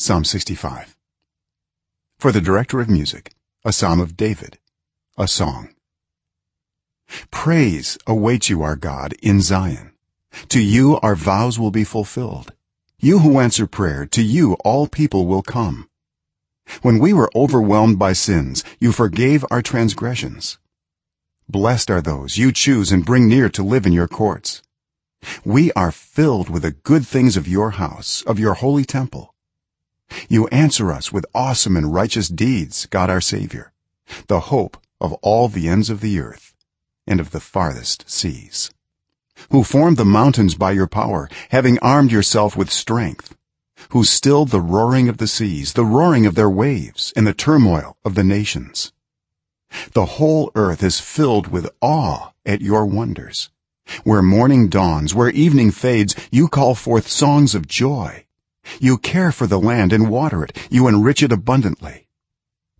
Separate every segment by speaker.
Speaker 1: psalm 65 for the director of music a psalm of david a song. Praise awaits you our god in zion. To you our vows will be fulfilled. You who answer prayer to you all people will come. When we were overwhelmed by sins you forgave our transgressions. Blessed are those you choose and bring near to live in your courts. We are filled with the good things of your house of your holy temple you answer us with awesome and righteous deeds god our savior the hope of all the ends of the earth and of the farthest seas who formed the mountains by your power having armed yourself with strength who stilled the roaring of the seas the roaring of their waves and the turmoil of the nations. The whole earth is filled with awe at your wonders. Where morning dawns where evening fades you call forth songs of joy you care for the land and water it. You enrich it abundantly.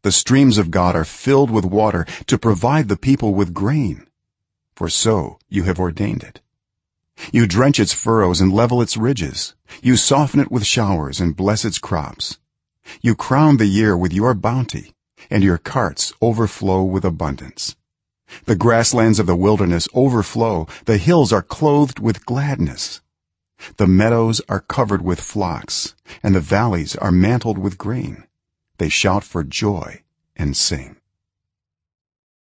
Speaker 1: The streams of god are filled with water to provide the people with grain for so you have ordained it. You drench its furrows and level its ridges. You soften it with showers and bless its crops. You crown the year with your bounty and your carts overflow with abundance. The grasslands of the wilderness overflow. The hills are clothed with gladness the meadows are covered with flocks and the valleys are mantled with grain. They shout for joy and sing